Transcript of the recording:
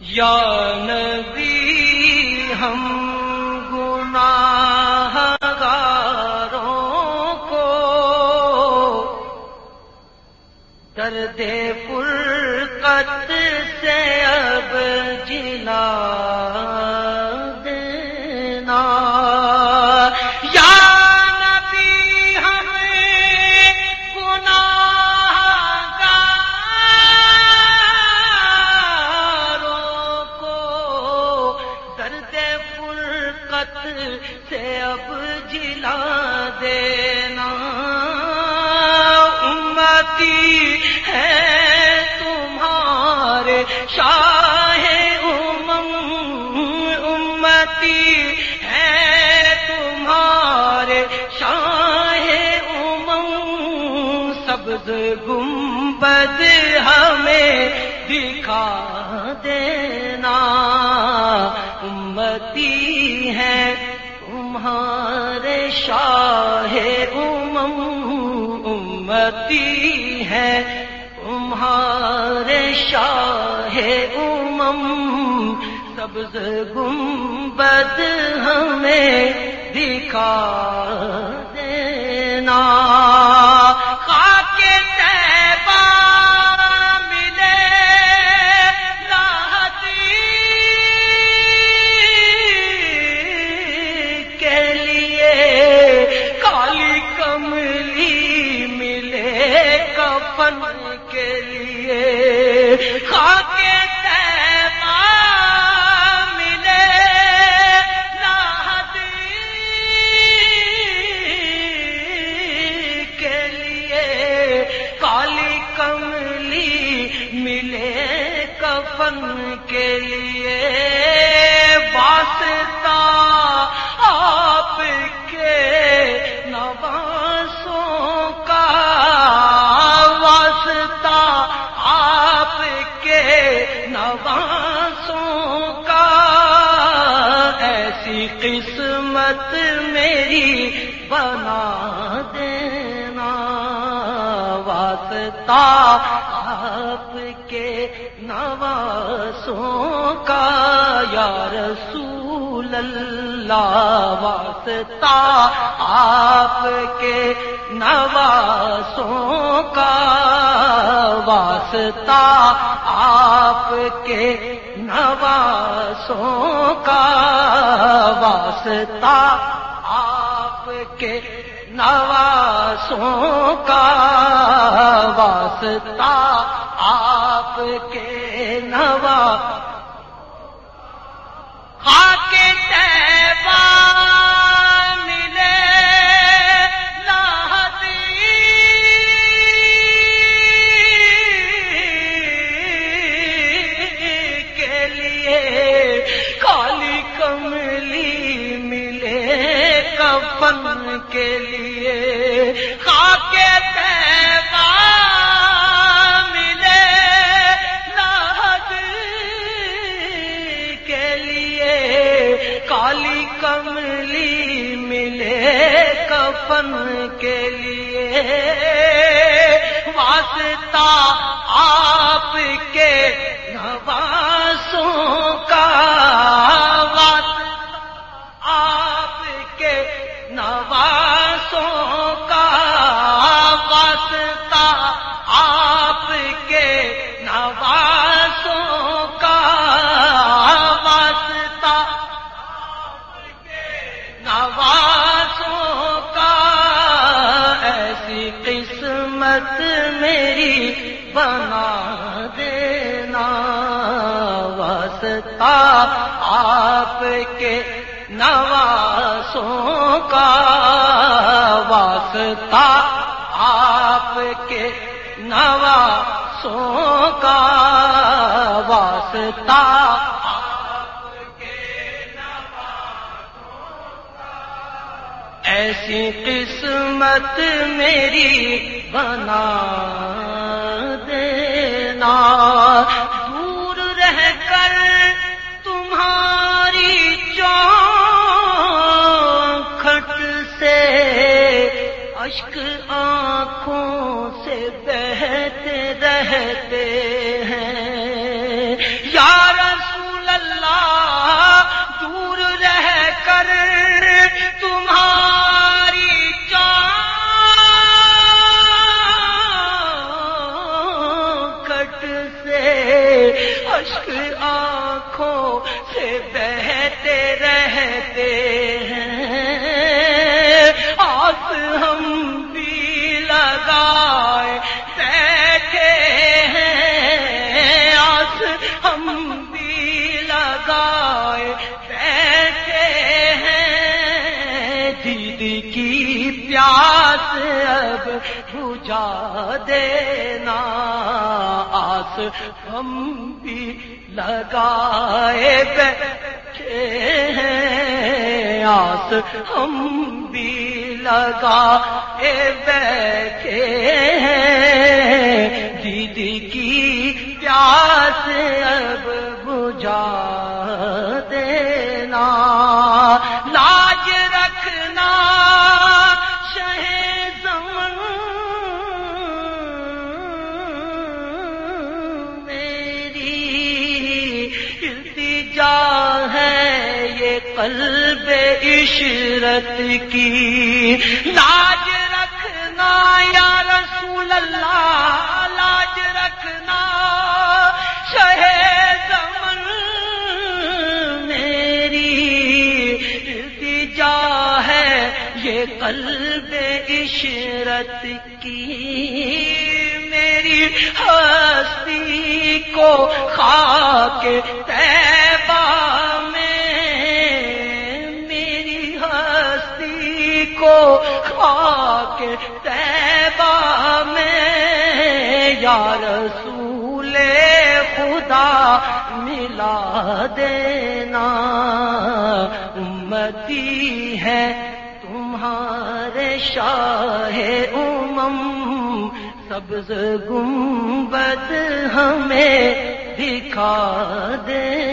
یا نبی ہم گناہ گاروں کو درد فرقت سے اب جلا سبز گنبد ہمیں دکھا دینا۔ امتی ہے تمہارے شاہ امم۔ امتی ہے تمہارے شاہ امم۔ سبز گنبد ہمیں دکھا دینا۔ کفن کے لیے واسطہ آپ کے نواسوں کا واسطہ، آپ کے نواسوں کا۔ ایسی قسمت میری بنا دینا، واسطہ نواسوں کا یا رسول اللہ، واسطہ آپ کے نواسوں کا، واسطہ آپ کے نواسوں کا، واسطہ آپ کے نواسوں کا، واسطہ آپ کے قسمت میری بنا دینا، واسطہ آپ کے نواسوں کا، واسطہ آپ کے نواسوں کا، واسطہ ایسی قسمت میری بنا دینا۔ سے بہتے رہتے ہیں۔ آپ ہم بھی لگائے بیٹھے ہیں۔ آس ہم بھی لگائے بیٹھے ہیں۔ دیدی کی پیار پیاس اب بجا دینا۔ آس ہم بھی لگائے بیٹھے ہیں۔ آس ہم بھی لگائے بیٹھے ہیں۔ دیدی کی پیاس اب بجا دینا۔ قلب عشرت کی۔ لاج رکھنا یا رسول اللہ، لاج رکھنا شہ زمن میری۔ التجا ہے یہ قلب عشرت کی۔ میری ہستی کو خاک تیبہ خاک تیبہ میں یا رسول خدا ملا دینا۔ امتی ہے تمہارے شاہ امم۔ سبز گنبد ہمیں دکھا دے